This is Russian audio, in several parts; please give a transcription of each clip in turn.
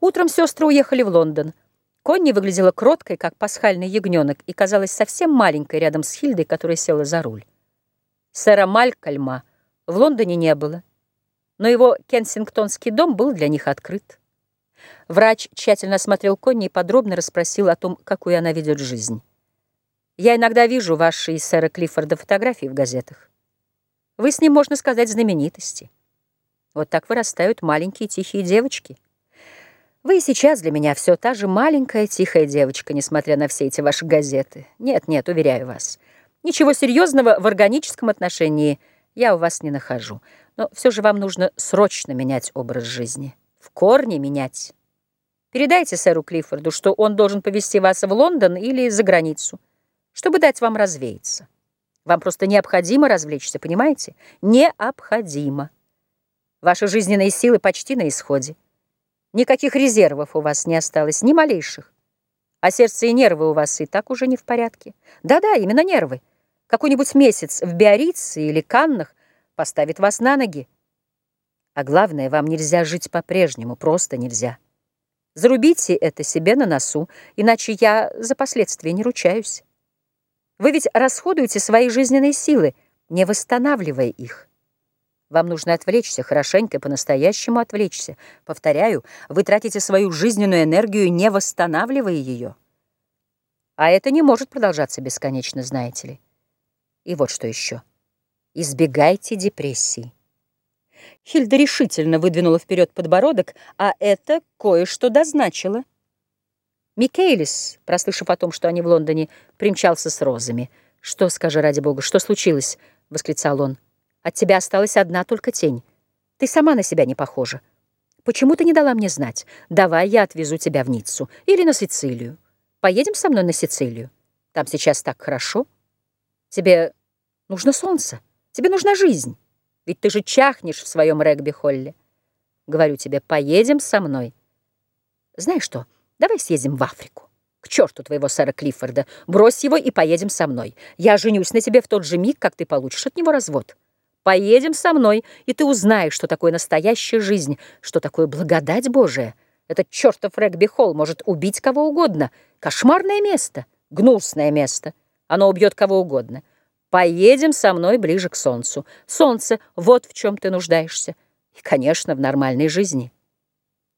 Утром сестры уехали в Лондон. Конни выглядела кроткой, как пасхальный ягненок, и казалась совсем маленькой рядом с Хильдой, которая села за руль. Сэра Малькольма в Лондоне не было, но его кенсингтонский дом был для них открыт. Врач тщательно осмотрел Конни и подробно расспросил о том, какую она ведет жизнь. «Я иногда вижу ваши и сэра Клиффорда фотографии в газетах. Вы с ним, можно сказать, знаменитости. Вот так вырастают маленькие тихие девочки». Вы и сейчас для меня все та же маленькая тихая девочка, несмотря на все эти ваши газеты. Нет, нет, уверяю вас. Ничего серьезного в органическом отношении я у вас не нахожу. Но все же вам нужно срочно менять образ жизни. В корне менять. Передайте сэру Клиффорду, что он должен повезти вас в Лондон или за границу, чтобы дать вам развеяться. Вам просто необходимо развлечься, понимаете? Необходимо. Ваши жизненные силы почти на исходе. Никаких резервов у вас не осталось, ни малейших. А сердце и нервы у вас и так уже не в порядке. Да-да, именно нервы. Какой-нибудь месяц в Биорице или Каннах поставит вас на ноги. А главное, вам нельзя жить по-прежнему, просто нельзя. Зарубите это себе на носу, иначе я за последствия не ручаюсь. Вы ведь расходуете свои жизненные силы, не восстанавливая их. Вам нужно отвлечься, хорошенько, по-настоящему отвлечься. Повторяю, вы тратите свою жизненную энергию, не восстанавливая ее. А это не может продолжаться бесконечно, знаете ли. И вот что еще. Избегайте депрессии. Хильда решительно выдвинула вперед подбородок, а это кое-что дозначило. Микейлис, прослышав о том, что они в Лондоне, примчался с розами. «Что, скажи ради бога, что случилось?» — восклицал он. От тебя осталась одна только тень. Ты сама на себя не похожа. Почему ты не дала мне знать? Давай я отвезу тебя в Ниццу или на Сицилию. Поедем со мной на Сицилию. Там сейчас так хорошо. Тебе нужно солнце, тебе нужна жизнь. Ведь ты же чахнешь в своем регби-холле. Говорю тебе, поедем со мной. Знаешь что, давай съездим в Африку. К черту твоего сэра Клиффорда. Брось его и поедем со мной. Я женюсь на тебе в тот же миг, как ты получишь от него развод. Поедем со мной, и ты узнаешь, что такое настоящая жизнь, что такое благодать Божия. Этот чертов регби-холл может убить кого угодно. Кошмарное место, гнусное место. Оно убьет кого угодно. Поедем со мной ближе к солнцу. Солнце — вот в чем ты нуждаешься. И, конечно, в нормальной жизни.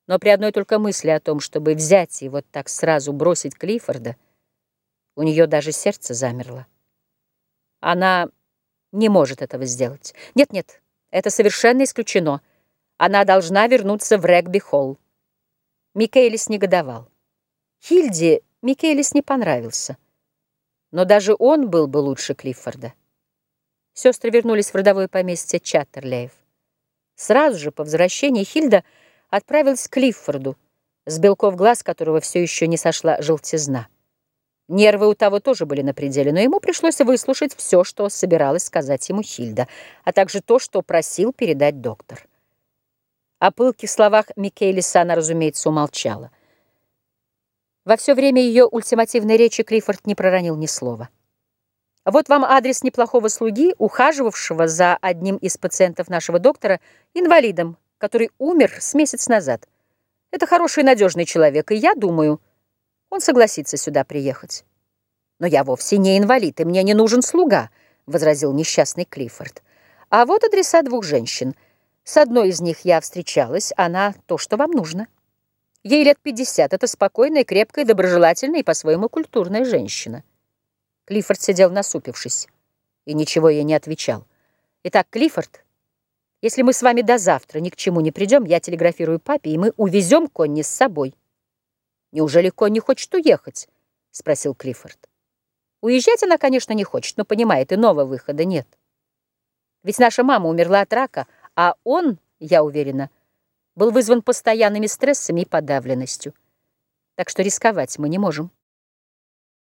Но при одной только мысли о том, чтобы взять и вот так сразу бросить Клиффорда, у нее даже сердце замерло. Она не может этого сделать. Нет-нет, это совершенно исключено. Она должна вернуться в регби-холл. Микелис негодовал. Хильде Микелис не понравился. Но даже он был бы лучше Клиффорда. Сестры вернулись в родовое поместье Чаттерлеев. Сразу же по возвращении Хильда отправилась к Клиффорду, с белков глаз которого все еще не сошла желтизна. Нервы у того тоже были на пределе, но ему пришлось выслушать все, что собиралась сказать ему Хильда, а также то, что просил передать доктор. О пылких словах Микелиса она, разумеется, умолчала. Во все время ее ультимативной речи Клиффорд не проронил ни слова. Вот вам адрес неплохого слуги, ухаживавшего за одним из пациентов нашего доктора, инвалидом, который умер с месяц назад. Это хороший и надежный человек, и я думаю... Он согласится сюда приехать. Но я вовсе не инвалид, и мне не нужен слуга, возразил несчастный Клиффорд. А вот адреса двух женщин. С одной из них я встречалась, она то, что вам нужно. Ей лет пятьдесят, это спокойная, крепкая, доброжелательная и по-своему культурная женщина. Клиффорд сидел насупившись и ничего ей не отвечал. Итак, Клиффорд, если мы с вами до завтра ни к чему не придем, я телеграфирую папе, и мы увезем Конни с собой. «Неужели Конни хочет уехать?» — спросил Клиффорд. Уезжать она, конечно, не хочет, но понимает, иного выхода нет. Ведь наша мама умерла от рака, а он, я уверена, был вызван постоянными стрессами и подавленностью. Так что рисковать мы не можем.